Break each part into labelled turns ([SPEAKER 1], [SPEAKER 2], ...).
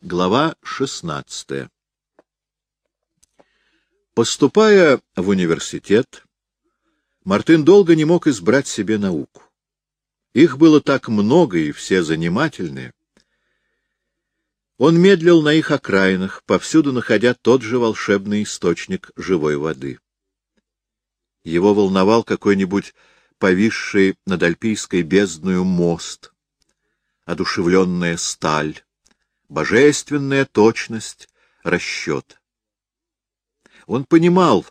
[SPEAKER 1] Глава 16 Поступая в университет, Мартын долго не мог избрать себе науку. Их было так много и все занимательные. Он медлил на их окраинах, повсюду находя тот же волшебный источник живой воды. Его волновал какой-нибудь повисший над альпийской бездною мост, одушевленная сталь, божественная точность расчета. Он понимал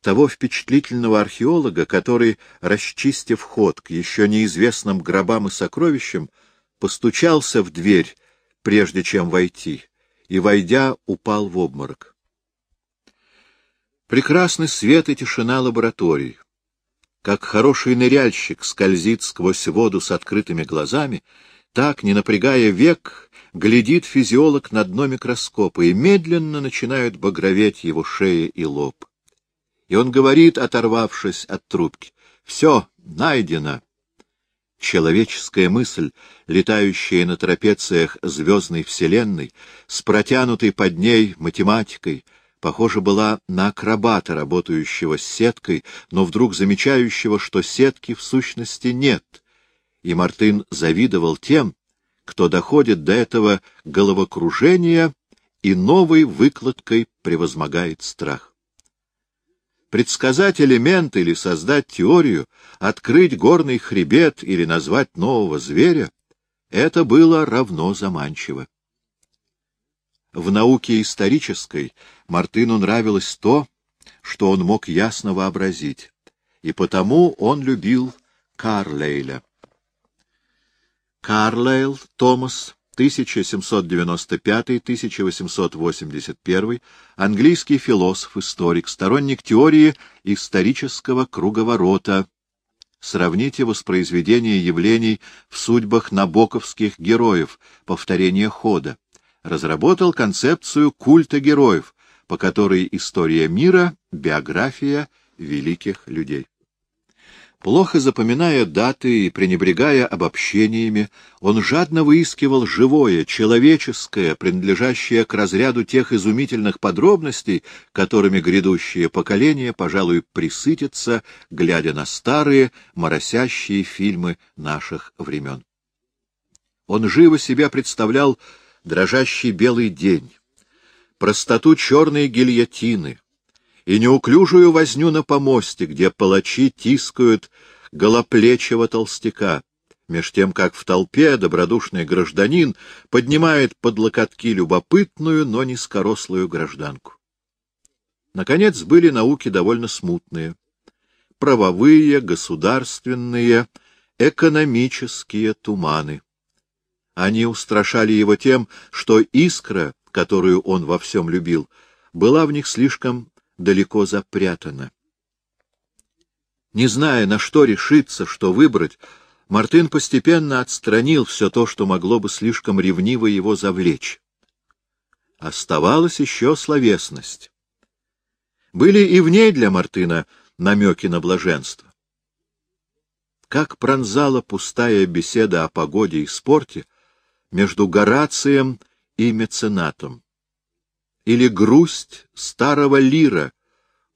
[SPEAKER 1] того впечатлительного археолога, который, расчистив ход к еще неизвестным гробам и сокровищам, постучался в дверь, прежде чем войти, и, войдя, упал в обморок. Прекрасный свет и тишина лаборатории. Как хороший ныряльщик скользит сквозь воду с открытыми глазами, так, не напрягая век, глядит физиолог на дно микроскопа, и медленно начинают багроветь его шея и лоб. И он говорит, оторвавшись от трубки, «Все, найдено». Человеческая мысль, летающая на трапециях звездной вселенной, с протянутой под ней математикой, похоже, была на акробата, работающего с сеткой, но вдруг замечающего, что сетки в сущности нет — и Мартын завидовал тем, кто доходит до этого головокружения и новой выкладкой превозмогает страх. Предсказать элемент или создать теорию, открыть горный хребет или назвать нового зверя — это было равно заманчиво. В науке исторической Мартыну нравилось то, что он мог ясно вообразить, и потому он любил Карлейля. Карлайл Томас, 1795-1881, английский философ, историк, сторонник теории исторического круговорота. Сравните воспроизведение явлений в судьбах набоковских героев, повторение хода. Разработал концепцию культа героев, по которой история мира — биография великих людей. Плохо запоминая даты и пренебрегая обобщениями, он жадно выискивал живое, человеческое, принадлежащее к разряду тех изумительных подробностей, которыми грядущее поколение, пожалуй, присытится, глядя на старые, моросящие фильмы наших времен. Он живо себя представлял дрожащий белый день, простоту черной гильотины, и неуклюжую возню на помосте, где палачи тискают голоплечего толстяка, меж тем, как в толпе добродушный гражданин поднимает под локотки любопытную, но низкорослую гражданку. Наконец, были науки довольно смутные. Правовые, государственные, экономические туманы. Они устрашали его тем, что искра, которую он во всем любил, была в них слишком далеко запрятана. Не зная, на что решиться, что выбрать, Мартын постепенно отстранил все то, что могло бы слишком ревниво его завлечь. Оставалась еще словесность. Были и в ней для Мартына намеки на блаженство. Как пронзала пустая беседа о погоде и спорте между Горацием и меценатом или грусть старого лира,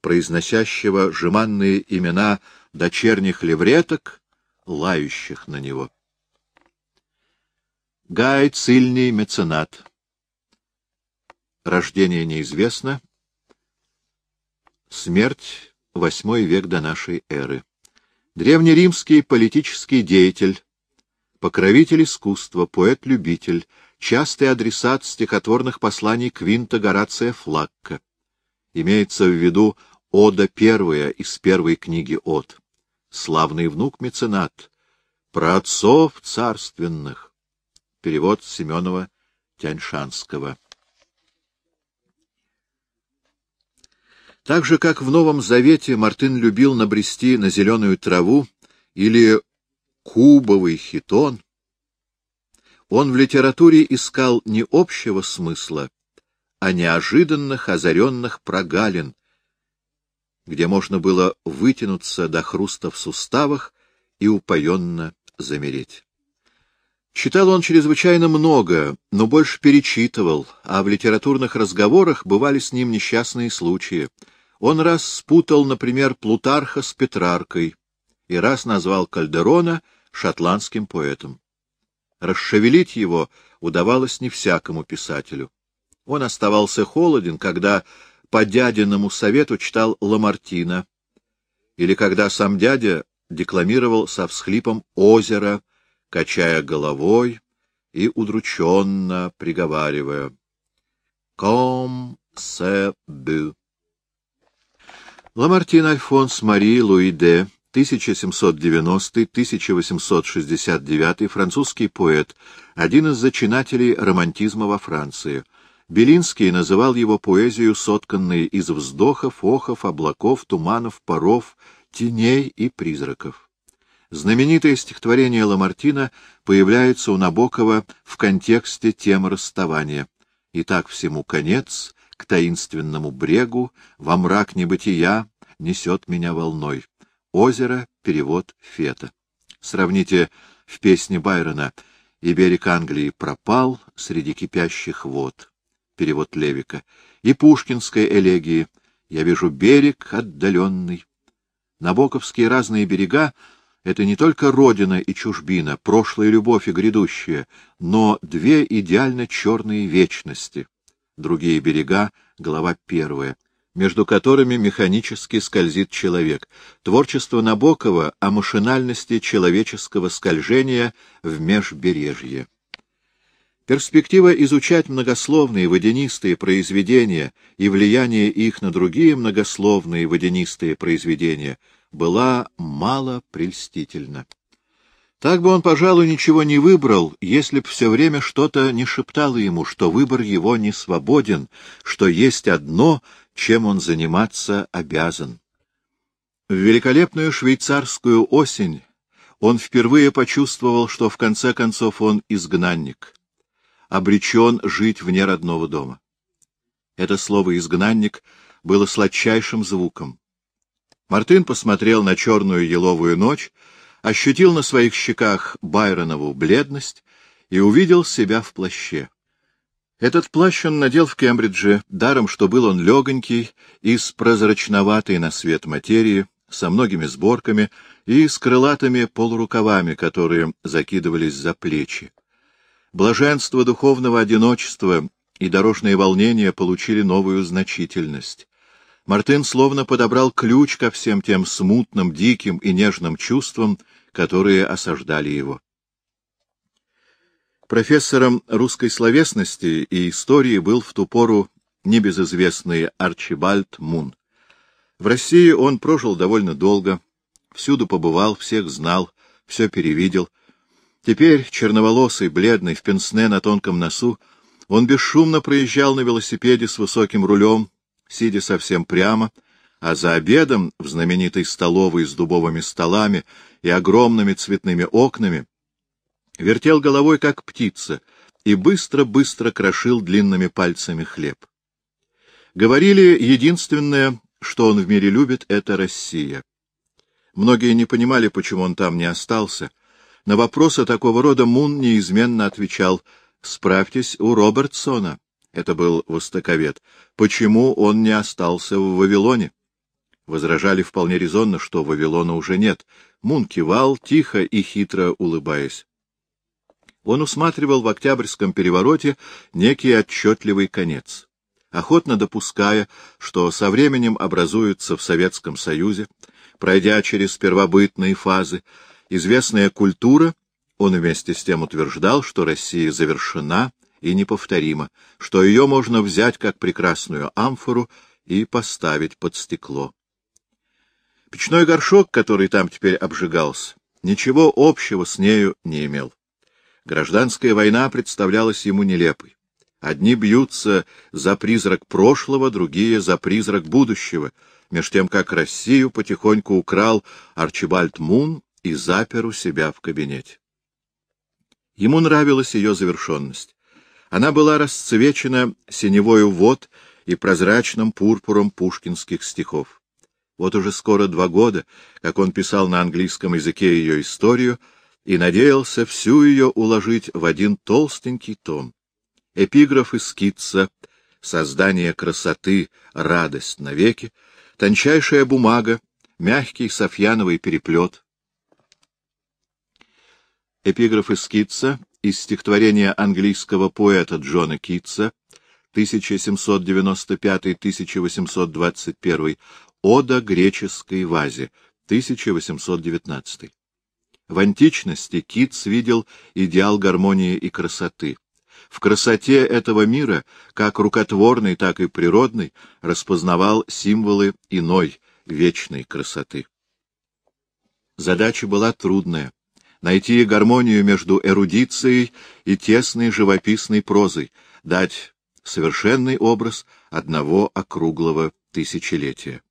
[SPEAKER 1] произносящего жеманные имена дочерних левреток, лающих на него. Гай Цильний меценат. Рождение неизвестно. Смерть — восьмой век до нашей эры. Древнеримский политический деятель, покровитель искусства, поэт-любитель, частый адресат стихотворных посланий Квинта Горация Флакка. Имеется в виду Ода первая из первой книги Од. Славный внук меценат. Про отцов царственных. Перевод Семенова Тяньшанского. Так же, как в Новом Завете Мартын любил набрести на зеленую траву или кубовый хитон, он в литературе искал не общего смысла, а неожиданных озаренных прогалин, где можно было вытянуться до хруста в суставах и упоенно замереть. Читал он чрезвычайно много, но больше перечитывал, а в литературных разговорах бывали с ним несчастные случаи. Он раз спутал, например, Плутарха с Петраркой и раз назвал Кальдерона шотландским поэтом. Расшевелить его удавалось не всякому писателю. Он оставался холоден, когда по дядиному совету читал Ламартина, или когда сам дядя декламировал со всхлипом «Озеро», качая головой и удрученно приговаривая «Ком се бю». Ламартин Альфонс Мари Луи де 1790-1869 французский поэт, один из зачинателей романтизма во Франции. Белинский называл его поэзию, сотканной из вздохов, охов, облаков, туманов, паров, теней и призраков. Знаменитое стихотворение Ламартина появляется у Набокова в контексте темы расставания. «Итак, всему конец, к таинственному брегу, во мрак небытия несет меня волной». Озеро, перевод Фета. Сравните в песне Байрона «И берег Англии пропал среди кипящих вод» перевод Левика, и пушкинской элегии «Я вижу берег отдаленный». Набоковские разные берега — это не только родина и чужбина, прошлая любовь и грядущее, но две идеально черные вечности. Другие берега — глава первая, между которыми механически скользит человек. Творчество Набокова о машинальности человеческого скольжения в межбережье. Перспектива изучать многословные водянистые произведения и влияние их на другие многословные водянистые произведения была мало прельстительна. Так бы он, пожалуй, ничего не выбрал, если б все время что-то не шептало ему, что выбор его не свободен, что есть одно, чем он заниматься обязан. В великолепную швейцарскую осень он впервые почувствовал, что в конце концов он изгнанник — обречен жить вне родного дома. Это слово «изгнанник» было сладчайшим звуком. Мартын посмотрел на черную еловую ночь, ощутил на своих щеках Байронову бледность и увидел себя в плаще. Этот плащ он надел в Кембридже, даром, что был он легонький, из прозрачноватой на свет материи, со многими сборками и с крылатыми полурукавами, которые закидывались за плечи. Блаженство духовного одиночества и дорожные волнения получили новую значительность. Мартын словно подобрал ключ ко всем тем смутным, диким и нежным чувствам, которые осаждали его. Профессором русской словесности и истории был в ту пору небезызвестный Арчибальд Мун. В России он прожил довольно долго, всюду побывал, всех знал, все перевидел — Теперь, черноволосый, бледный, в пенсне на тонком носу, он бесшумно проезжал на велосипеде с высоким рулем, сидя совсем прямо, а за обедом в знаменитой столовой с дубовыми столами и огромными цветными окнами вертел головой, как птица, и быстро-быстро крошил длинными пальцами хлеб. Говорили, единственное, что он в мире любит, — это Россия. Многие не понимали, почему он там не остался — на вопросы такого рода Мун неизменно отвечал «Справьтесь у Робертсона». Это был востоковед. Почему он не остался в Вавилоне? Возражали вполне резонно, что Вавилона уже нет. Мун кивал, тихо и хитро улыбаясь. Он усматривал в Октябрьском перевороте некий отчетливый конец, охотно допуская, что со временем образуется в Советском Союзе, пройдя через первобытные фазы, известная культура, он вместе с тем утверждал, что Россия завершена и неповторима, что ее можно взять как прекрасную амфору и поставить под стекло. Печной горшок, который там теперь обжигался, ничего общего с нею не имел. Гражданская война представлялась ему нелепой. Одни бьются за призрак прошлого, другие — за призрак будущего, меж тем как Россию потихоньку украл Арчибальд Мун и запер у себя в кабинете. Ему нравилась ее завершенность. Она была расцвечена синевою вод и прозрачным пурпуром пушкинских стихов. Вот уже скоро два года, как он писал на английском языке ее историю, и надеялся всю ее уложить в один толстенький том. Эпиграф из скитца, создание красоты, радость навеки, тончайшая бумага, мягкий софьяновый переплет. Эпиграф из скитца из стихотворения английского поэта Джона Китса 1795-1821 «Ода греческой вазе» 1819. В античности Китс видел идеал гармонии и красоты. В красоте этого мира, как рукотворной, так и природной, распознавал символы иной, вечной красоты. Задача была трудная — найти гармонию между эрудицией и тесной живописной прозой, дать совершенный образ одного округлого тысячелетия.